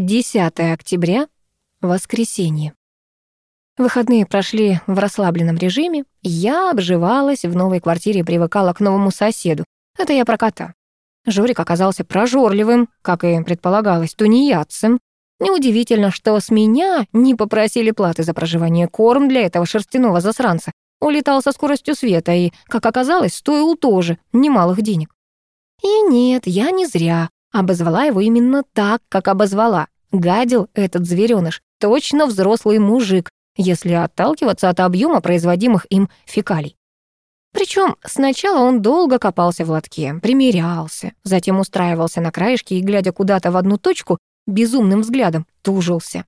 10 октября, воскресенье. Выходные прошли в расслабленном режиме. Я обживалась в новой квартире и привыкала к новому соседу. Это я про кота. Жорик оказался прожорливым, как и предполагалось, тунеядцем. Неудивительно, что с меня не попросили платы за проживание. Корм для этого шерстяного засранца улетал со скоростью света и, как оказалось, стоил тоже немалых денег. И нет, я не зря обозвала его именно так, как обозвала. Гадил этот зверёныш, точно взрослый мужик, если отталкиваться от объема производимых им фекалий. Причем сначала он долго копался в лотке, примерялся, затем устраивался на краешке и, глядя куда-то в одну точку, безумным взглядом тужился.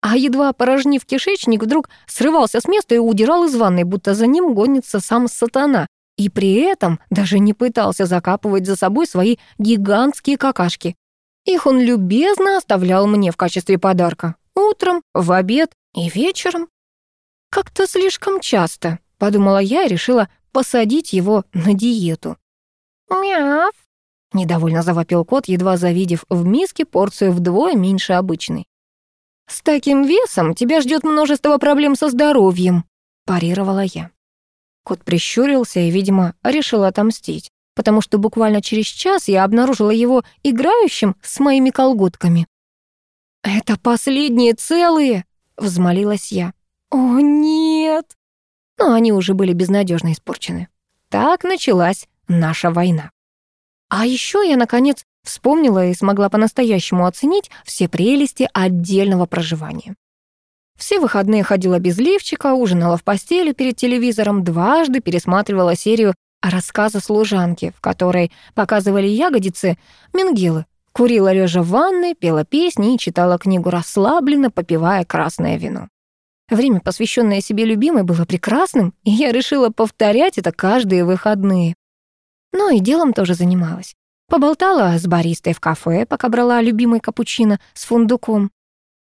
А едва порожнив кишечник, вдруг срывался с места и удирал из ванной, будто за ним гонится сам сатана, и при этом даже не пытался закапывать за собой свои гигантские какашки. Их он любезно оставлял мне в качестве подарка. Утром, в обед и вечером. Как-то слишком часто, подумала я и решила посадить его на диету. «Мяв!» — недовольно завопил кот, едва завидев в миске порцию вдвое меньше обычной. «С таким весом тебя ждет множество проблем со здоровьем», — парировала я. Кот прищурился и, видимо, решил отомстить, потому что буквально через час я обнаружила его играющим с моими колготками. «Это последние целые!» — взмолилась я. «О, нет!» Но они уже были безнадежно испорчены. Так началась наша война. А еще я, наконец, вспомнила и смогла по-настоящему оценить все прелести отдельного проживания. Все выходные ходила без лифчика, ужинала в постели перед телевизором, дважды пересматривала серию рассказа служанки, в которой показывали ягодицы Менгелы. Курила лежа в ванной, пела песни и читала книгу расслабленно, попивая красное вино. Время, посвященное себе любимой, было прекрасным, и я решила повторять это каждые выходные. Но и делом тоже занималась. Поболтала с баристой в кафе, пока брала любимый капучино с фундуком.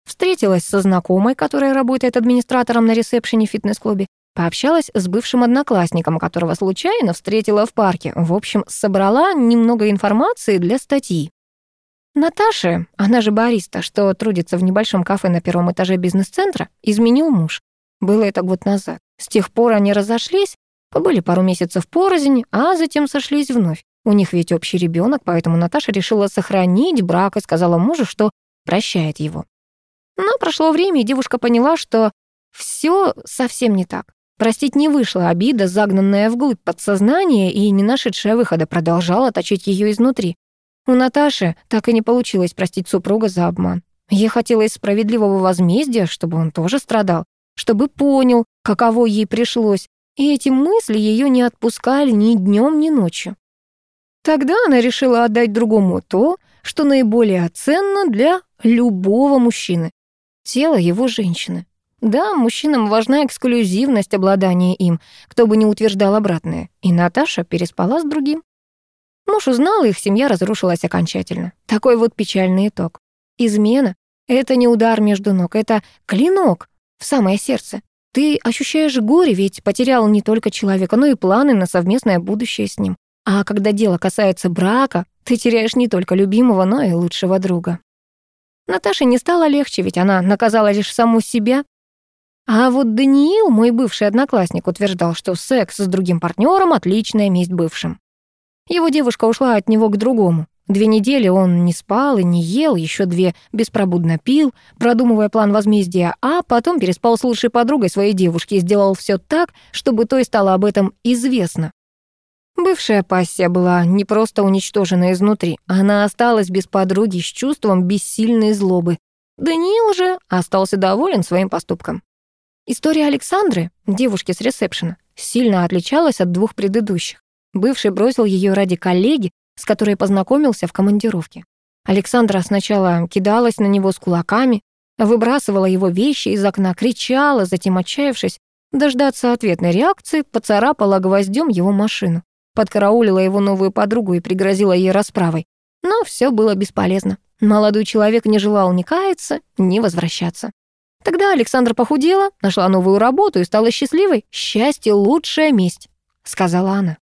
Встретилась со знакомой, которая работает администратором на ресепшене в фитнес-клубе. Пообщалась с бывшим одноклассником, которого случайно встретила в парке. В общем, собрала немного информации для статьи. Наташе, она же бариста, что трудится в небольшом кафе на первом этаже бизнес-центра, изменил муж. Было это год назад. С тех пор они разошлись, побыли пару месяцев порознь, а затем сошлись вновь. У них ведь общий ребенок, поэтому Наташа решила сохранить брак и сказала мужу, что прощает его. Но прошло время, и девушка поняла, что все совсем не так. Простить не вышло, обида, загнанная вглубь подсознания и не нашедшая выхода, продолжала точить ее изнутри. У Наташи так и не получилось простить супруга за обман. Ей хотелось справедливого возмездия, чтобы он тоже страдал, чтобы понял, каково ей пришлось, и эти мысли ее не отпускали ни днем, ни ночью. Тогда она решила отдать другому то, что наиболее ценно для любого мужчины — тело его женщины. Да, мужчинам важна эксклюзивность обладания им, кто бы не утверждал обратное, и Наташа переспала с другим. Муж узнал, их семья разрушилась окончательно. Такой вот печальный итог. Измена — это не удар между ног, это клинок в самое сердце. Ты ощущаешь горе, ведь потерял не только человека, но и планы на совместное будущее с ним. А когда дело касается брака, ты теряешь не только любимого, но и лучшего друга. Наташе не стало легче, ведь она наказала лишь саму себя. А вот Даниил, мой бывший одноклассник, утверждал, что секс с другим партнером отличная месть бывшим. Его девушка ушла от него к другому. Две недели он не спал и не ел, еще две беспробудно пил, продумывая план возмездия, а потом переспал с лучшей подругой своей девушки и сделал все так, чтобы той стало об этом известно. Бывшая пассия была не просто уничтожена изнутри, она осталась без подруги с чувством бессильной злобы. Даниил же остался доволен своим поступком. История Александры, девушки с ресепшена, сильно отличалась от двух предыдущих. Бывший бросил ее ради коллеги, с которой познакомился в командировке. Александра сначала кидалась на него с кулаками, выбрасывала его вещи из окна, кричала, затем, отчаявшись, дождаться ответной реакции, поцарапала гвоздем его машину, подкараулила его новую подругу и пригрозила ей расправой. Но все было бесполезно. Молодой человек не желал ни каяться, ни возвращаться. Тогда Александра похудела, нашла новую работу и стала счастливой. «Счастье — лучшая месть», — сказала она.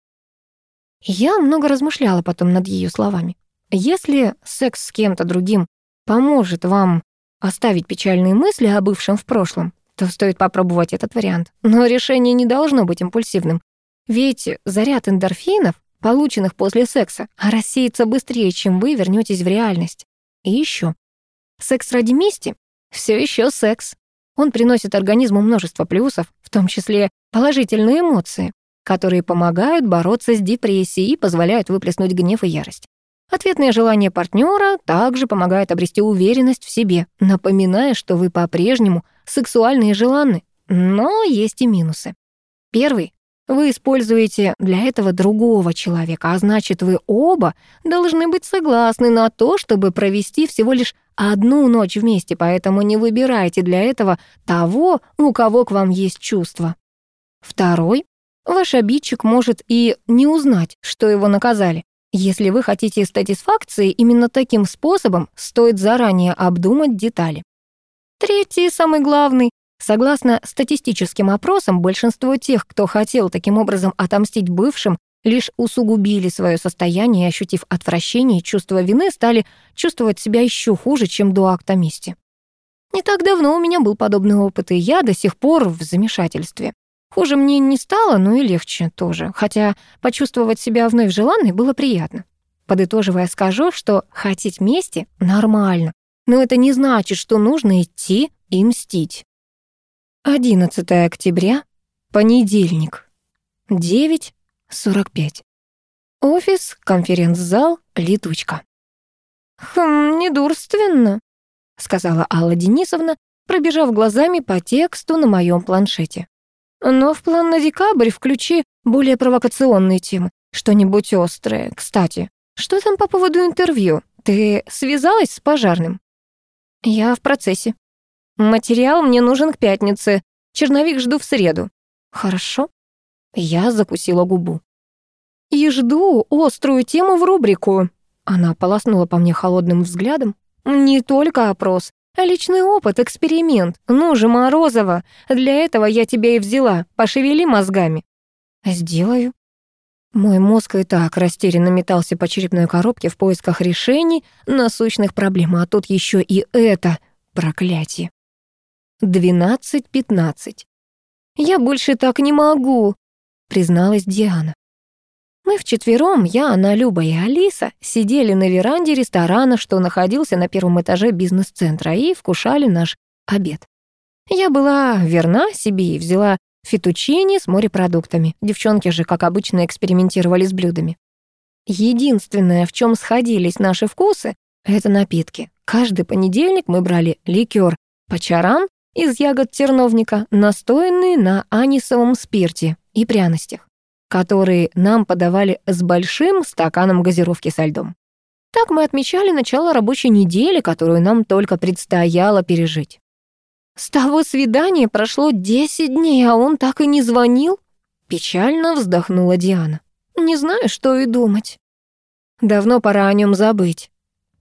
Я много размышляла потом над ее словами. Если секс с кем-то другим поможет вам оставить печальные мысли о бывшем в прошлом, то стоит попробовать этот вариант. Но решение не должно быть импульсивным. Ведь заряд эндорфинов, полученных после секса, рассеется быстрее, чем вы вернетесь в реальность. И еще. Секс ради мести — все еще секс. Он приносит организму множество плюсов, в том числе положительные эмоции, которые помогают бороться с депрессией и позволяют выплеснуть гнев и ярость. Ответное желание партнера также помогает обрести уверенность в себе, напоминая, что вы по-прежнему сексуальны и желанны. Но есть и минусы. Первый. Вы используете для этого другого человека, а значит, вы оба должны быть согласны на то, чтобы провести всего лишь одну ночь вместе, поэтому не выбирайте для этого того, у кого к вам есть чувства. Второй. Ваш обидчик может и не узнать, что его наказали. Если вы хотите статисфакции, именно таким способом стоит заранее обдумать детали. Третий, самый главный. Согласно статистическим опросам, большинство тех, кто хотел таким образом отомстить бывшим, лишь усугубили свое состояние ощутив отвращение и чувство вины, стали чувствовать себя еще хуже, чем до акта мести. Не так давно у меня был подобный опыт, и я до сих пор в замешательстве. Хуже мне не стало, но и легче тоже, хотя почувствовать себя вновь желанной было приятно. Подытоживая, скажу, что хотеть мести нормально, но это не значит, что нужно идти и мстить. 11 октября, понедельник, 9.45. Офис, конференц-зал, летучка. «Хм, недурственно», — сказала Алла Денисовна, пробежав глазами по тексту на моем планшете. Но в план на декабрь включи более провокационные темы, что-нибудь острое. Кстати, что там по поводу интервью? Ты связалась с пожарным? Я в процессе. Материал мне нужен к пятнице. Черновик жду в среду. Хорошо. Я закусила губу. И жду острую тему в рубрику. Она полоснула по мне холодным взглядом. Не только опрос, Личный опыт, эксперимент. Ну же, Морозова, для этого я тебя и взяла. Пошевели мозгами. Сделаю. Мой мозг и так растерянно метался по черепной коробке в поисках решений насущных проблем, а тут еще и это проклятие. Двенадцать пятнадцать. «Я больше так не могу», — призналась Диана. Мы вчетвером, я, Анна, Люба и Алиса, сидели на веранде ресторана, что находился на первом этаже бизнес-центра, и вкушали наш обед. Я была верна себе и взяла фетучини с морепродуктами. Девчонки же, как обычно, экспериментировали с блюдами. Единственное, в чем сходились наши вкусы, это напитки. Каждый понедельник мы брали ликер пачаран из ягод терновника, настоянный на анисовом спирте и пряностях которые нам подавали с большим стаканом газировки со льдом. Так мы отмечали начало рабочей недели, которую нам только предстояло пережить. С того свидания прошло 10 дней, а он так и не звонил. Печально вздохнула Диана. Не знаю, что и думать. Давно пора о нем забыть.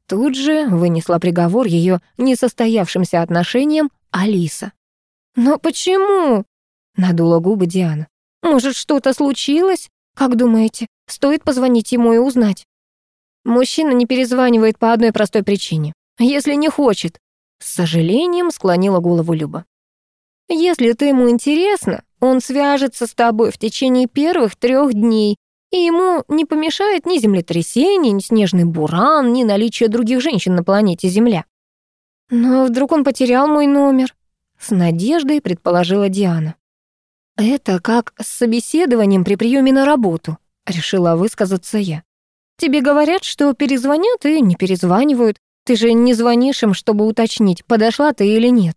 Тут же вынесла приговор ее несостоявшимся отношениям Алиса. «Но почему?» — надула губы Диана. Может, что-то случилось? Как думаете, стоит позвонить ему и узнать? Мужчина не перезванивает по одной простой причине. Если не хочет. С сожалением склонила голову Люба. Если ты ему интересно, он свяжется с тобой в течение первых трех дней, и ему не помешает ни землетрясение, ни снежный буран, ни наличие других женщин на планете Земля. Но вдруг он потерял мой номер? С надеждой предположила Диана. «Это как с собеседованием при приеме на работу», — решила высказаться я. «Тебе говорят, что перезвонят и не перезванивают. Ты же не звонишь им, чтобы уточнить, подошла ты или нет».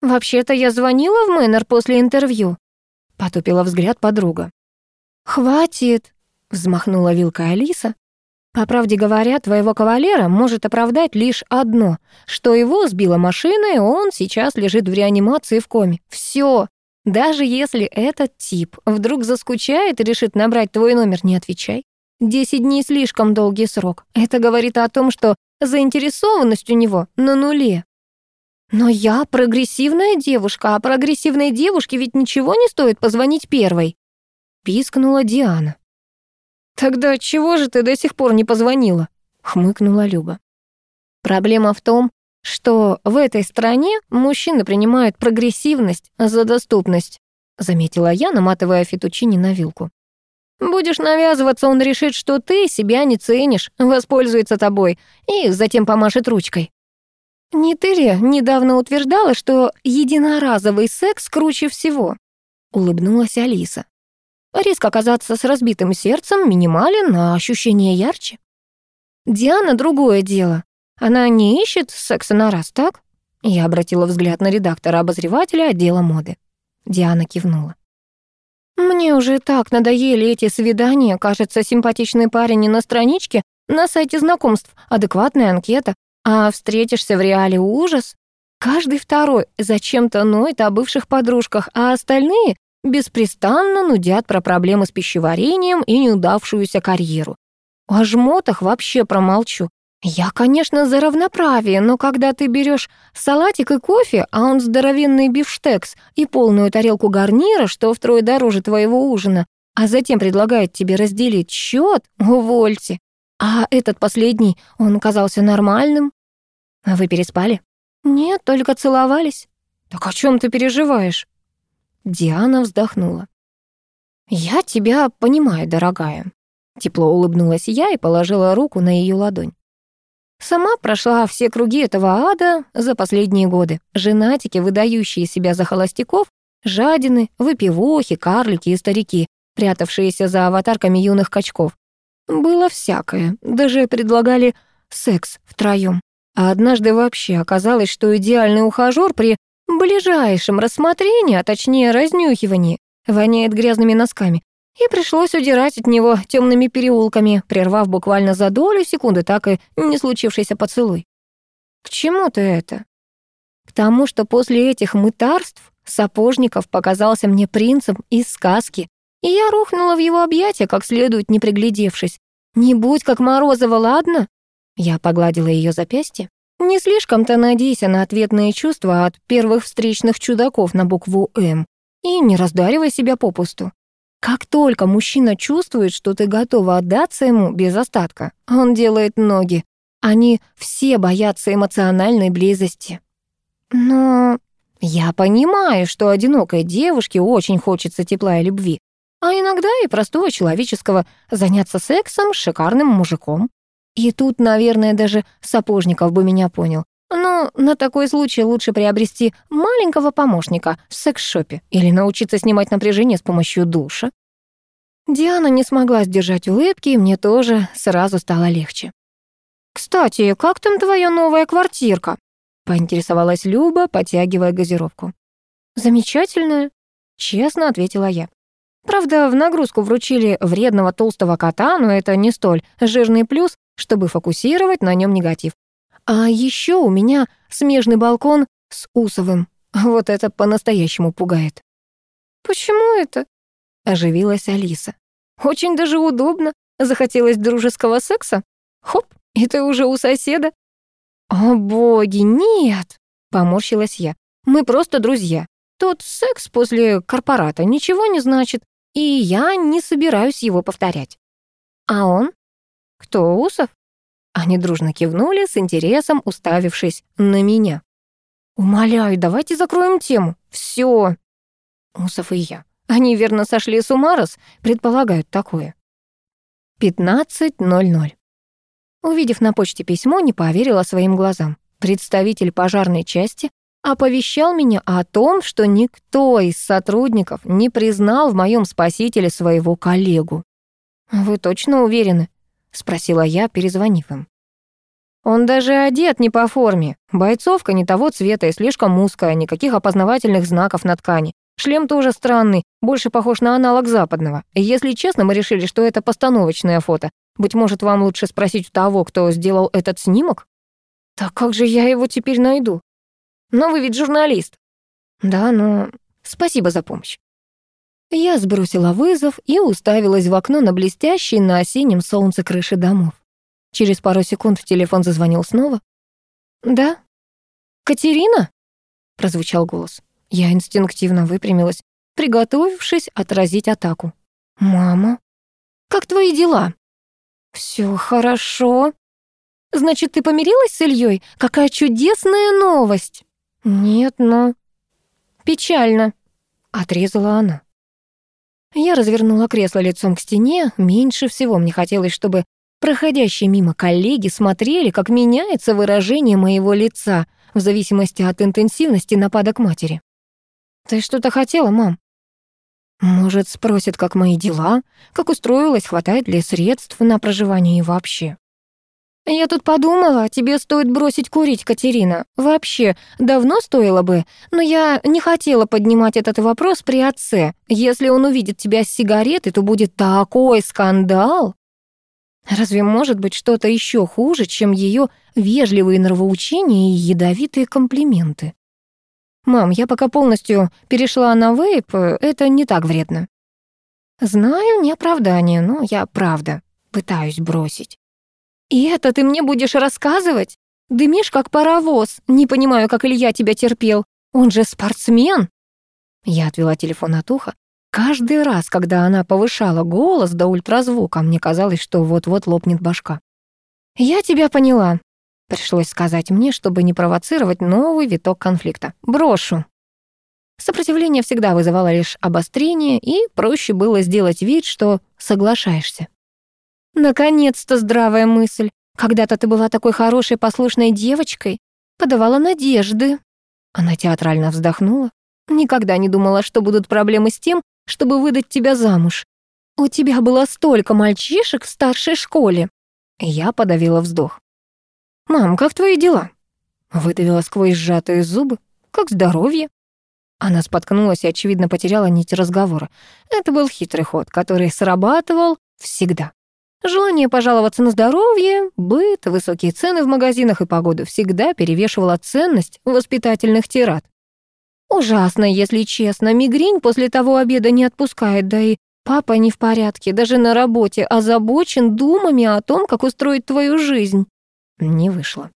«Вообще-то я звонила в Мэннер после интервью», — потупила взгляд подруга. «Хватит», — взмахнула вилкой Алиса. «По правде говоря, твоего кавалера может оправдать лишь одно, что его сбила машина, и он сейчас лежит в реанимации в коме. Все, даже если этот тип вдруг заскучает и решит набрать твой номер, не отвечай. Десять дней слишком долгий срок. Это говорит о том, что заинтересованность у него на нуле. Но я прогрессивная девушка, а прогрессивной девушке ведь ничего не стоит позвонить первой. Пискнула Диана. Тогда чего же ты до сих пор не позвонила? Хмыкнула Люба. Проблема в том, что в этой стране мужчины принимают прогрессивность за доступность, заметила я, наматывая фетучини на вилку. Будешь навязываться, он решит, что ты себя не ценишь, воспользуется тобой и затем помашет ручкой. Ли недавно утверждала, что единоразовый секс круче всего? Улыбнулась Алиса. Риск оказаться с разбитым сердцем минимален, а ощущение ярче. Диана — другое дело. Она не ищет секса на раз, так? Я обратила взгляд на редактора-обозревателя отдела моды. Диана кивнула. Мне уже так надоели эти свидания. Кажется, симпатичный парень не на страничке, на сайте знакомств, адекватная анкета, а встретишься в реале ужас. Каждый второй зачем-то ноет о бывших подружках, а остальные беспрестанно нудят про проблемы с пищеварением и неудавшуюся карьеру. О жмотах вообще промолчу. Я, конечно, за равноправие, но когда ты берешь салатик и кофе, а он здоровенный бифштекс и полную тарелку гарнира, что втрое дороже твоего ужина, а затем предлагает тебе разделить счет, увольте. А этот последний, он казался нормальным. Вы переспали? Нет, только целовались. Так о чем ты переживаешь? Диана вздохнула. Я тебя понимаю, дорогая. Тепло улыбнулась я и положила руку на ее ладонь. Сама прошла все круги этого ада за последние годы. Женатики, выдающие себя за холостяков, жадины, выпивохи, карлики и старики, прятавшиеся за аватарками юных качков. Было всякое, даже предлагали секс втроём. А однажды вообще оказалось, что идеальный ухажёр при ближайшем рассмотрении, а точнее разнюхивании, воняет грязными носками, и пришлось удирать от него темными переулками, прервав буквально за долю секунды так и не случившийся поцелуй. К чему ты это? К тому, что после этих мытарств Сапожников показался мне принцем из сказки, и я рухнула в его объятия, как следует не приглядевшись. «Не будь как Морозова, ладно?» Я погладила ее запястье. «Не слишком-то надейся на ответные чувства от первых встречных чудаков на букву «М» и не раздаривай себя попусту. Как только мужчина чувствует, что ты готова отдаться ему без остатка, он делает ноги. Они все боятся эмоциональной близости. Но я понимаю, что одинокой девушке очень хочется тепла и любви, а иногда и простого человеческого заняться сексом с шикарным мужиком. И тут, наверное, даже Сапожников бы меня понял. Но на такой случай лучше приобрести маленького помощника в секс-шопе или научиться снимать напряжение с помощью душа. Диана не смогла сдержать улыбки, и мне тоже сразу стало легче. «Кстати, как там твоя новая квартирка?» — поинтересовалась Люба, потягивая газировку. «Замечательная», — честно ответила я. Правда, в нагрузку вручили вредного толстого кота, но это не столь жирный плюс, чтобы фокусировать на нем негатив. А еще у меня смежный балкон с Усовым. Вот это по-настоящему пугает. «Почему это?» — оживилась Алиса. «Очень даже удобно. Захотелось дружеского секса? Хоп, и ты уже у соседа». «О боги, нет!» — поморщилась я. «Мы просто друзья. Тот секс после корпората ничего не значит, и я не собираюсь его повторять». «А он?» «Кто, Усов?» Они дружно кивнули, с интересом уставившись на меня. «Умоляю, давайте закроем тему. Все. Усов и я. Они верно сошли с ума, раз предполагают такое. 15.00. Увидев на почте письмо, не поверила своим глазам. Представитель пожарной части оповещал меня о том, что никто из сотрудников не признал в моем спасителе своего коллегу. «Вы точно уверены?» — спросила я, перезвонив им. «Он даже одет не по форме. Бойцовка не того цвета и слишком узкая, никаких опознавательных знаков на ткани. Шлем тоже странный, больше похож на аналог западного. Если честно, мы решили, что это постановочное фото. Быть может, вам лучше спросить у того, кто сделал этот снимок? Так как же я его теперь найду? Но вы ведь журналист. Да, но спасибо за помощь. Я сбросила вызов и уставилась в окно на блестящий на осеннем солнце крыши домов. Через пару секунд телефон зазвонил снова. «Да?» «Катерина?» — прозвучал голос. Я инстинктивно выпрямилась, приготовившись отразить атаку. «Мама, как твои дела?» «Всё хорошо», Значит, ты помирилась с Ильей? Какая чудесная новость!» «Нет, но...» «Печально», — отрезала она. Я развернула кресло лицом к стене. Меньше всего мне хотелось, чтобы проходящие мимо коллеги смотрели, как меняется выражение моего лица в зависимости от интенсивности нападок матери. «Ты что-то хотела, мам?» «Может, спросят, как мои дела, как устроилась, хватает ли средств на проживание и вообще?» «Я тут подумала, тебе стоит бросить курить, Катерина. Вообще, давно стоило бы, но я не хотела поднимать этот вопрос при отце. Если он увидит тебя с сигаретой, то будет такой скандал. Разве может быть что-то еще хуже, чем ее вежливые нравоучения и ядовитые комплименты? Мам, я пока полностью перешла на вейп, это не так вредно. Знаю, не оправдание, но я правда пытаюсь бросить. «И это ты мне будешь рассказывать? Дымишь, как паровоз. Не понимаю, как Илья тебя терпел. Он же спортсмен!» Я отвела телефон от уха. Каждый раз, когда она повышала голос до ультразвука, мне казалось, что вот-вот лопнет башка. «Я тебя поняла», — пришлось сказать мне, чтобы не провоцировать новый виток конфликта. «Брошу». Сопротивление всегда вызывало лишь обострение, и проще было сделать вид, что соглашаешься. Наконец-то здравая мысль. Когда-то ты была такой хорошей, послушной девочкой, подавала надежды. Она театрально вздохнула. Никогда не думала, что будут проблемы с тем, чтобы выдать тебя замуж. У тебя было столько мальчишек в старшей школе. Я подавила вздох. «Мам, как твои дела?» Выдавила сквозь сжатые зубы. «Как здоровье?» Она споткнулась и, очевидно, потеряла нить разговора. Это был хитрый ход, который срабатывал всегда. Желание пожаловаться на здоровье, быт, высокие цены в магазинах и погоду всегда перевешивала ценность воспитательных тират. Ужасно, если честно, мигрень после того обеда не отпускает, да и папа не в порядке, даже на работе, озабочен думами о том, как устроить твою жизнь. Не вышло.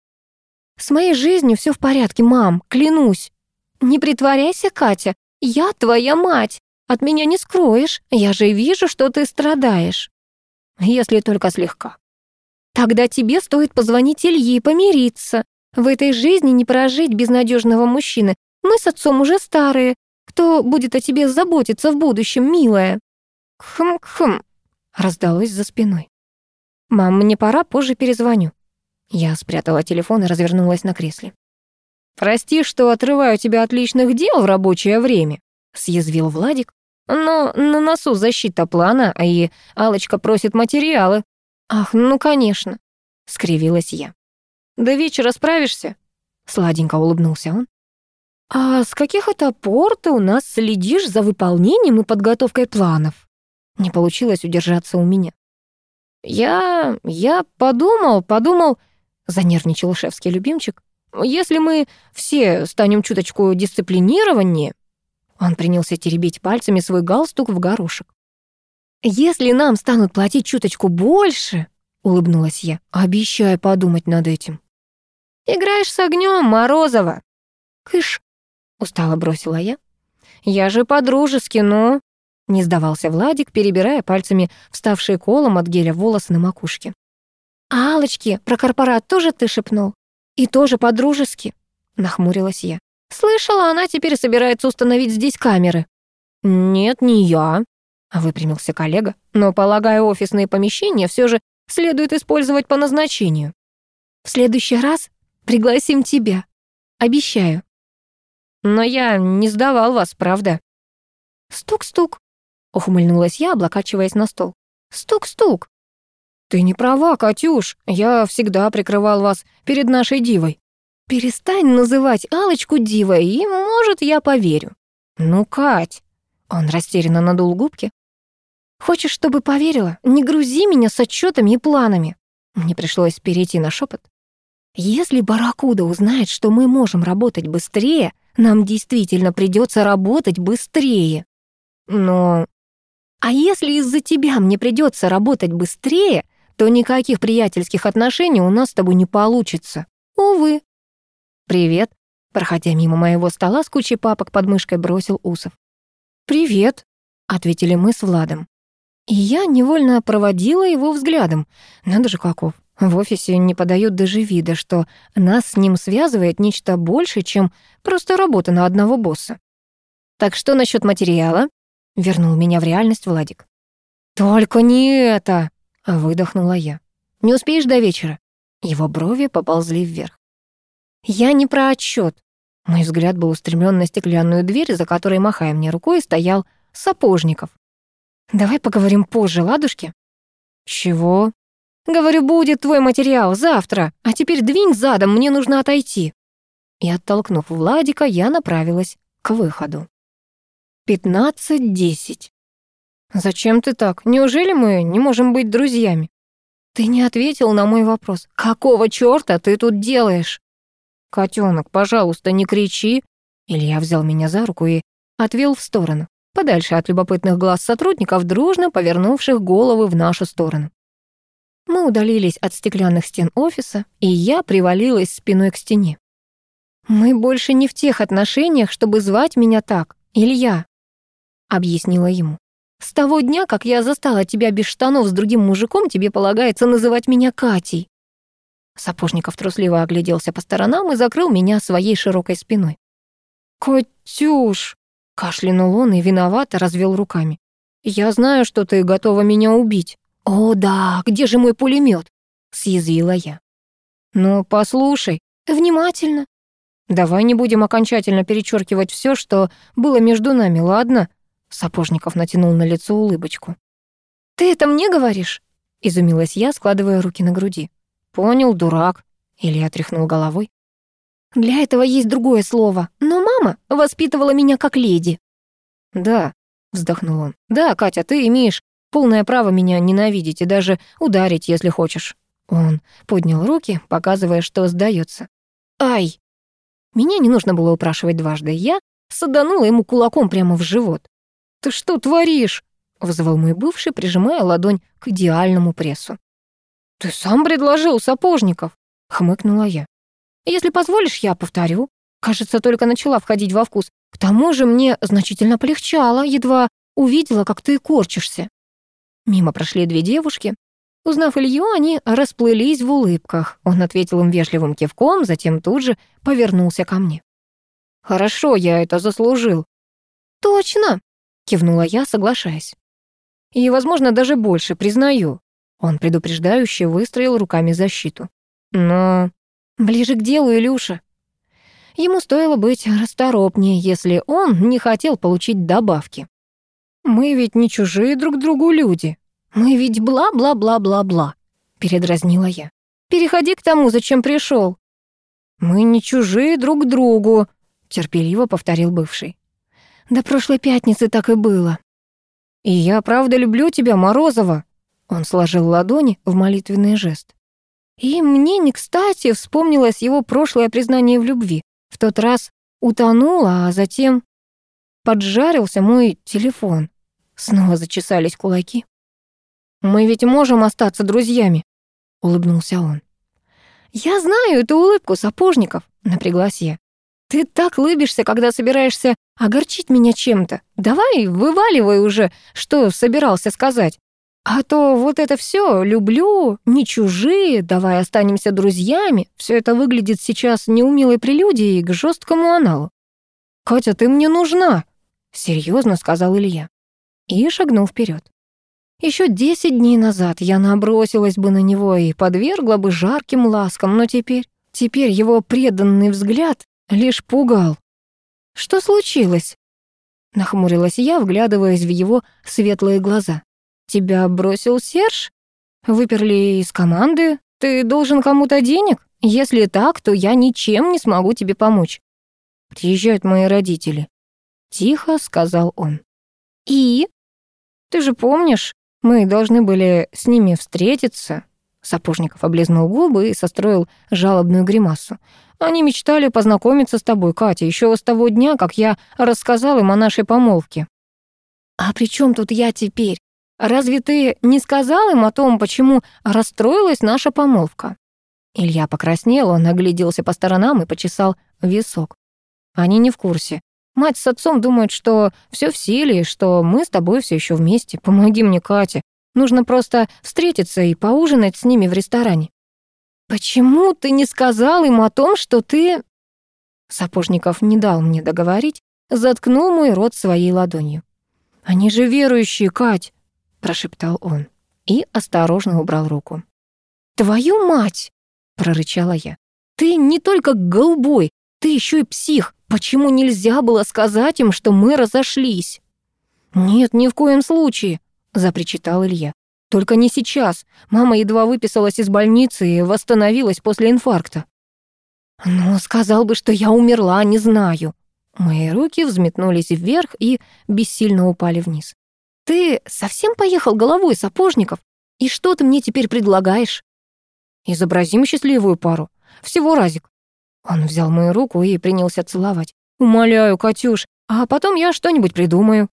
С моей жизнью все в порядке, мам, клянусь. Не притворяйся, Катя, я твоя мать. От меня не скроешь, я же вижу, что ты страдаешь если только слегка. Тогда тебе стоит позвонить Илье и помириться. В этой жизни не прожить без надежного мужчины. Мы с отцом уже старые. Кто будет о тебе заботиться в будущем, милая? Хм-хм, раздалось за спиной. Мам, мне пора, позже перезвоню. Я спрятала телефон и развернулась на кресле. «Прости, что отрываю тебя от личных дел в рабочее время», — съязвил Владик. Но на носу защита плана, а и алочка просит материалы. Ах, ну конечно, скривилась я. До вечера справишься? Сладенько улыбнулся он. А с каких это пор ты у нас следишь за выполнением и подготовкой планов? Не получилось удержаться у меня. Я... я подумал, подумал, занервничал шефский любимчик. Если мы все станем чуточку дисциплинированнее, он принялся теребить пальцами свой галстук в горошек. «Если нам станут платить чуточку больше», — улыбнулась я, обещая подумать над этим. «Играешь с огнем, Морозова!» «Кыш!» — устало бросила я. «Я же по-дружески, ну!» — не сдавался Владик, перебирая пальцами вставшие колом от геля волосы на макушке. «А Аллочке про корпорат тоже ты шепнул? И тоже по-дружески?» — нахмурилась я. Слышала, она теперь собирается установить здесь камеры. Нет, не я, выпрямился коллега. Но, полагаю, офисные помещения все же следует использовать по назначению. В следующий раз пригласим тебя. Обещаю. Но я не сдавал вас, правда? Стук-стук, ухмыльнулась я, облокачиваясь на стол. Стук-стук. Ты не права, Катюш. Я всегда прикрывал вас перед нашей дивой. «Перестань называть алочку дивой, и, может, я поверю». «Ну, Кать!» Он растерянно надул губки. «Хочешь, чтобы поверила? Не грузи меня с отчетами и планами». Мне пришлось перейти на шепот. «Если Барракуда узнает, что мы можем работать быстрее, нам действительно придется работать быстрее». «Но...» «А если из-за тебя мне придется работать быстрее, то никаких приятельских отношений у нас с тобой не получится. Увы». «Привет», проходя мимо моего стола с кучей папок под мышкой, бросил Усов. «Привет», — ответили мы с Владом. И я невольно проводила его взглядом. Надо же каков. В офисе не подают даже вида, что нас с ним связывает нечто больше, чем просто работа на одного босса. «Так что насчет материала?» — вернул меня в реальность Владик. «Только не это!» — выдохнула я. «Не успеешь до вечера?» Его брови поползли вверх. «Я не про отчет. Мой взгляд был устремлен на стеклянную дверь, за которой, махая мне рукой, стоял Сапожников. «Давай поговорим позже, ладушки?» «Чего?» «Говорю, будет твой материал завтра, а теперь двинь задом, мне нужно отойти». И, оттолкнув Владика, я направилась к выходу. Пятнадцать десять. «Зачем ты так? Неужели мы не можем быть друзьями?» «Ты не ответил на мой вопрос. Какого чёрта ты тут делаешь?» «Котёнок, пожалуйста, не кричи!» Илья взял меня за руку и отвел в сторону, подальше от любопытных глаз сотрудников, дружно повернувших головы в нашу сторону. Мы удалились от стеклянных стен офиса, и я привалилась спиной к стене. «Мы больше не в тех отношениях, чтобы звать меня так, Илья», — объяснила ему. «С того дня, как я застала тебя без штанов с другим мужиком, тебе полагается называть меня Катей». Сапожников трусливо огляделся по сторонам и закрыл меня своей широкой спиной. «Котюш!» — кашлянул он и виновато развел руками. «Я знаю, что ты готова меня убить. «О, да, где же мой пулемет? съязвила я. «Ну, послушай, внимательно. Давай не будем окончательно перечеркивать все, что было между нами, ладно?» Сапожников натянул на лицо улыбочку. «Ты это мне говоришь?» — изумилась я, складывая руки на груди. «Понял, дурак», — Илья тряхнул головой. «Для этого есть другое слово, но мама воспитывала меня как леди». «Да», — вздохнул он. «Да, Катя, ты имеешь Полное право меня ненавидеть и даже ударить, если хочешь». Он поднял руки, показывая, что сдается. «Ай!» Меня не нужно было упрашивать дважды. Я саданула ему кулаком прямо в живот. «Ты что творишь?» — взвал мой бывший, прижимая ладонь к идеальному прессу. «Ты сам предложил сапожников», — хмыкнула я. «Если позволишь, я повторю. Кажется, только начала входить во вкус. К тому же мне значительно полегчало, едва увидела, как ты корчишься». Мимо прошли две девушки. Узнав Илью, они расплылись в улыбках. Он ответил им вежливым кивком, затем тут же повернулся ко мне. «Хорошо, я это заслужил». «Точно!» — кивнула я, соглашаясь. «И, возможно, даже больше, признаю». Он предупреждающе выстроил руками защиту. «Но...» «Ближе к делу, Илюша». Ему стоило быть расторопнее, если он не хотел получить добавки. Мы ведь не чужие друг другу люди. Мы ведь бла-бла-бла-бла-бла, передразнила я. Переходи к тому, зачем пришел. Мы не чужие друг другу, терпеливо повторил бывший. До прошлой пятницы так и было. И я правда люблю тебя, Морозова. Он сложил ладони в молитвенный жест. И мне не кстати вспомнилось его прошлое признание в любви. В тот раз утонула, а затем поджарился мой телефон. Снова зачесались кулаки. «Мы ведь можем остаться друзьями», — улыбнулся он. «Я знаю эту улыбку сапожников», — напряглась я. «Ты так лыбишься, когда собираешься огорчить меня чем-то. Давай, вываливай уже, что собирался сказать. А то вот это все люблю, не чужие, давай останемся друзьями, все это выглядит сейчас неумелой прелюдией к жесткому аналу. «Катя, ты мне нужна», — серьезно сказал Илья и шагнул вперед. Еще десять дней назад я набросилась бы на него и подвергла бы жарким ласкам, но теперь, теперь его преданный взгляд лишь пугал. «Что случилось?» Нахмурилась я, вглядываясь в его светлые глаза. «Тебя бросил Серж? Выперли из команды? Ты должен кому-то денег? Если так, то я ничем не смогу тебе помочь». «Приезжают мои родители», — тихо сказал он. «И?» Ты же помнишь, мы должны были с ними встретиться?» Сапожников облизнул губы и состроил жалобную гримасу. «Они мечтали познакомиться с тобой, Катя, еще с того дня, как я рассказал им о нашей помолвке». «А при чем тут я теперь? Разве ты не сказал им о том, почему расстроилась наша помолвка?» Илья покраснел, он огляделся по сторонам и почесал висок. «Они не в курсе. Мать с отцом думают, что все в силе, что мы с тобой все еще вместе. Помоги мне, Катя. Нужно просто встретиться и поужинать с ними в ресторане. «Почему ты не сказал им о том, что ты...» Сапожников не дал мне договорить, заткнул мой рот своей ладонью. «Они же верующие, Кать!» — прошептал он и осторожно убрал руку. «Твою мать!» — прорычала я. «Ты не только голубой, ты еще и псих. Почему нельзя было сказать им, что мы разошлись?» «Нет, ни в коем случае», — запричитал Илья. «Только не сейчас. Мама едва выписалась из больницы и восстановилась после инфаркта». «Ну, сказал бы, что я умерла, не знаю». Мои руки взметнулись вверх и бессильно упали вниз. «Ты совсем поехал головой, Сапожников? И что ты мне теперь предлагаешь?» «Изобразим счастливую пару. Всего разик». Он взял мою руку и принялся целовать. «Умоляю, Катюш, а потом я что-нибудь придумаю».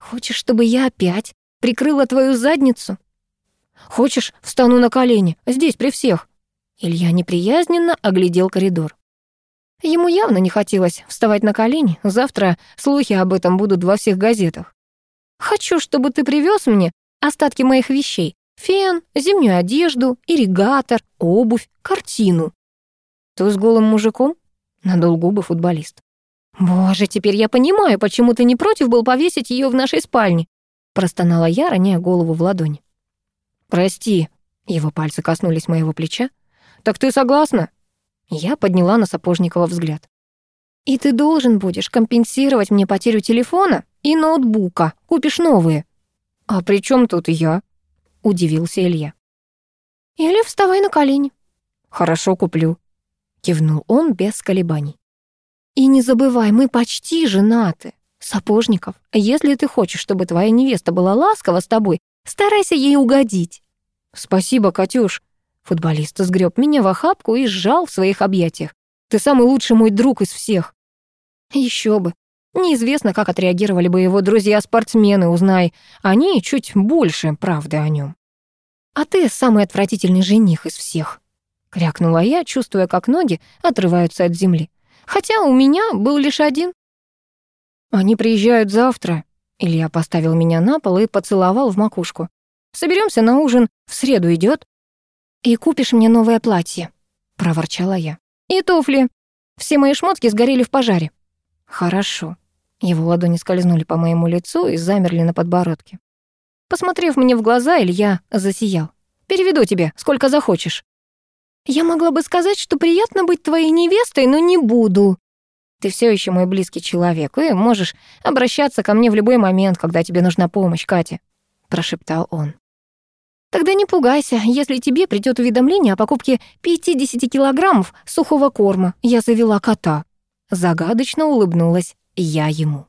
«Хочешь, чтобы я опять прикрыла твою задницу?» «Хочешь, встану на колени, здесь при всех?» Илья неприязненно оглядел коридор. Ему явно не хотелось вставать на колени, завтра слухи об этом будут во всех газетах. «Хочу, чтобы ты привез мне остатки моих вещей, фен, зимнюю одежду, ирригатор, обувь, картину». «Ты с голым мужиком?» — надул губы футболист. «Боже, теперь я понимаю, почему ты не против был повесить ее в нашей спальне», простонала я, роняя голову в ладони. «Прости», — его пальцы коснулись моего плеча. «Так ты согласна?» Я подняла на Сапожникова взгляд. «И ты должен будешь компенсировать мне потерю телефона и ноутбука. Купишь новые». «А при чем тут я?» — удивился Илья. «Или вставай на колени». «Хорошо, куплю», — кивнул он без колебаний. И не забывай, мы почти женаты. Сапожников, если ты хочешь, чтобы твоя невеста была ласкова с тобой, старайся ей угодить. Спасибо, Катюш. Футболист сгреб меня в охапку и сжал в своих объятиях. Ты самый лучший мой друг из всех. Еще бы. Неизвестно, как отреагировали бы его друзья-спортсмены, узнай. Они чуть больше правды о нем. А ты самый отвратительный жених из всех. Крякнула я, чувствуя, как ноги отрываются от земли. Хотя у меня был лишь один. Они приезжают завтра. Илья поставил меня на пол и поцеловал в макушку. Соберемся на ужин, в среду идет. И купишь мне новое платье, проворчала я. И туфли. Все мои шмотки сгорели в пожаре. Хорошо. Его ладони скользнули по моему лицу и замерли на подбородке. Посмотрев мне в глаза, Илья засиял. «Переведу тебе, сколько захочешь». Я могла бы сказать, что приятно быть твоей невестой, но не буду. Ты все еще мой близкий человек, и можешь обращаться ко мне в любой момент, когда тебе нужна помощь, Катя», — прошептал он. «Тогда не пугайся, если тебе придет уведомление о покупке 50 килограммов сухого корма. Я завела кота». Загадочно улыбнулась я ему.